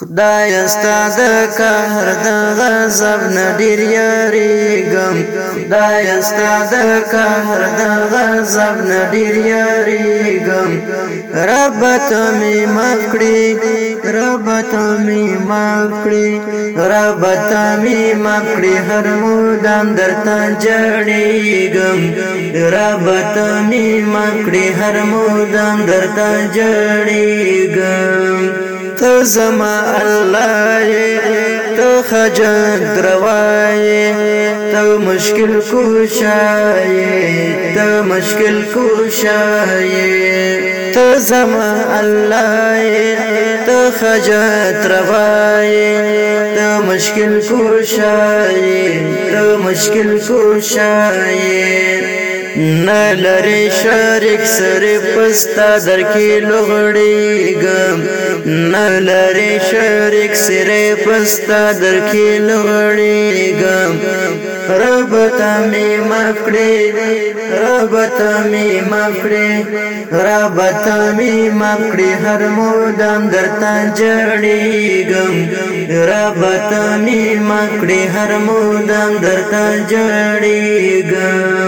خدای استاد قهر د غضب نه ډیر یریګم خدای استاد قهر د غضب نه ډیر یریګم رب ته می مکړې رب ته می مکړې رب ته می مکړې هر مودام درته جړېګم رب ته می مکړې هر مودام درته جړېګم ته زما الله یې ته خجن دروایې ته مشکل کوشایې ته مشکل کوشایې ته زما الله یې ته خجن دروایې ته مشکل کوشایې ته مشکل کوشایې نه لري شریک سره پستا درکې لغړېګم نه لري شریک سره پستا درکې لغړېګم رب تمې مفړې رب تمې مفړې رب تمې مفړې هر مودم درته جړېګم رب تمې مفړې هر مودم درته جړېګم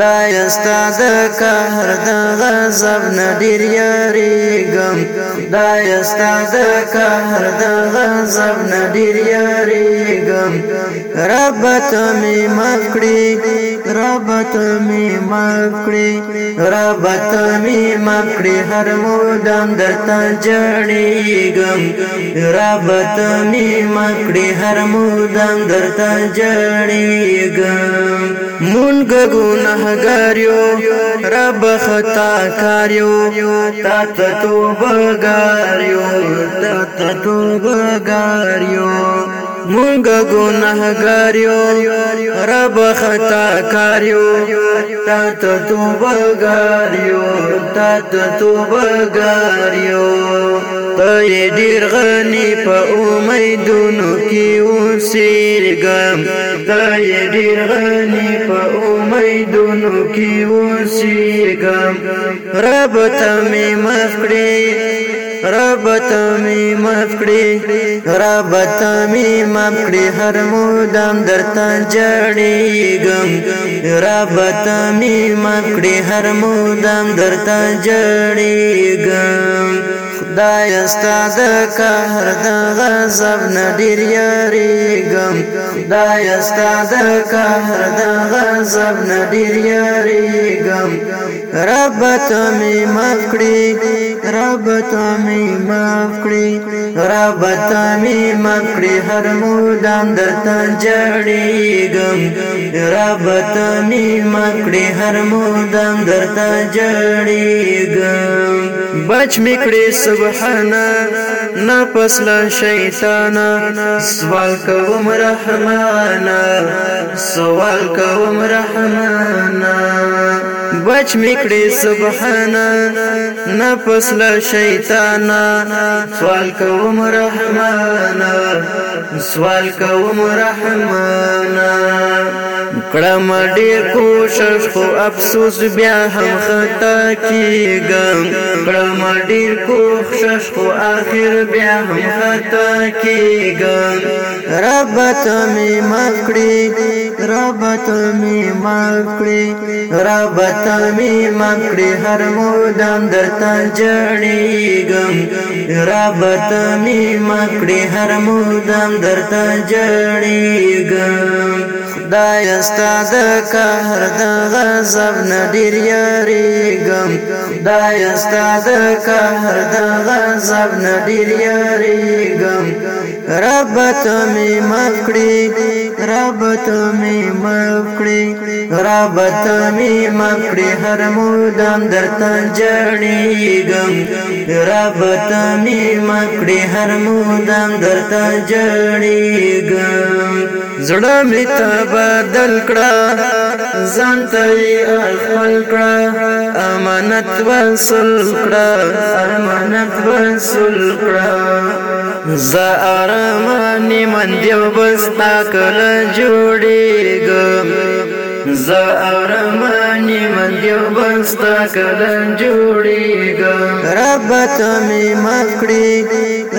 خدای استاد قهر د غضب نډیر یریګم خدای استاد قهر د غضب نډیر یریګم رب ته می مکړي رب ته می مکړي رب ته می مکړي هر مودم درته جړېګم رب ته می مکړي هر مودم درته جړېګم مونږ ګونه ګناګار یو رب خطا کار یو تا ته توبګار یو تا ته توبګار یو مونږ ګناګار یو رب خطا کار یو تا ته توبګار یو تا ته توبګار یو ته ډیر غنی په امیدونو کې اوسېږم ته ډیر غنی په امید قیدونو کی اوسیگم رب تمی مفکڑی رب تمی مفکڑی رب تمی مفکڑی هر مودام در تنجڑیگم رب تمی مفکڑی هر مودام در تنجڑیگم خدای استاد قهر د غضب نډیر یریګم خدای استاد قهر د غضب نادر یاری گم رب تمی معاف کړی رب تمی معاف کړی رب تمی معاف کړی هر مودام درته جړېګم رب تمی معاف کړی هر مودام درته جړېګم بچ میکړی سبحانا نا پسلا شیطانا سوال کوم رحمانا سوال کوم رحمانا بچ میکړې سبحانا نفس له شیطانا سوال کوم رحمانا سوال کوم رحمانا کړم ډیر کوشش خو افسوس بیا هم خطا کیږم کړم ډیر کوشش خو اخر بیا هم خطا کیږم رب ته می معاف کړې رب ته می معاف کړې رب ته می معاف کړې هر مودام درته جړېږم رب ته می معاف کړې هر مودام درته جړېږم خدای استاد قهر د غضب نډیر یریګم دا استاد قهر د غضب نډیر یریګم رب ته می مکړي رب ته می مکړي رب ته می مکړي هر مودم درته جړېګم رب ته می مکړي هر مودم درته جړېګم زړه می ته بدل کړه ځان ته خپل کړه امانت وصل کړه امانت وصل کړه ز ارمان من دیو بستا کل جوړیږم ز ارمان من دیو بستا کل جوړیږم رب ته می معاف کړی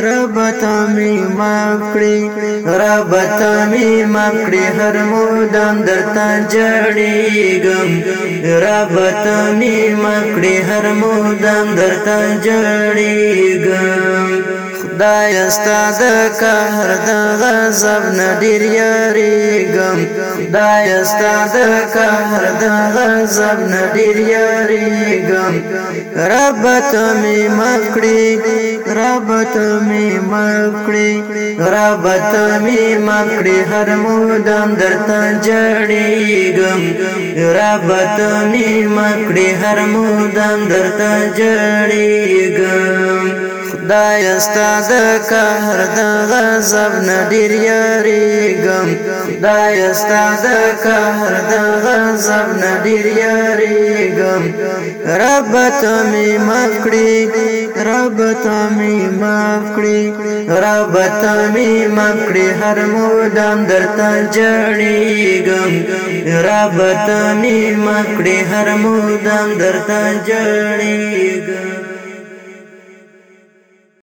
رب ته می معاف کړی رب ته می معاف کړی هر مودام درته جړیږم رب ته می معاف کړی هر مودام درته جړیږم خدای استاد قهر د غضب نډیر یریګم خدای استاد قهر د غضب نډیر یریګم رب ته می مخړي رب ته می مخړي رب ته می مخړي هر مودم درته جړېګم رب ته می مخړي هر مودم درته جړېګم خدای استاد قهر د غضب نډیر یریګم خدای استاد قهر د غضب نډیر یریګم رب ته می معاف کړی رب ته می معاف کړی رب ته می معاف کړی هر مودام درته جړیګم رب ته می معاف کړی هر مودام درته جړیګم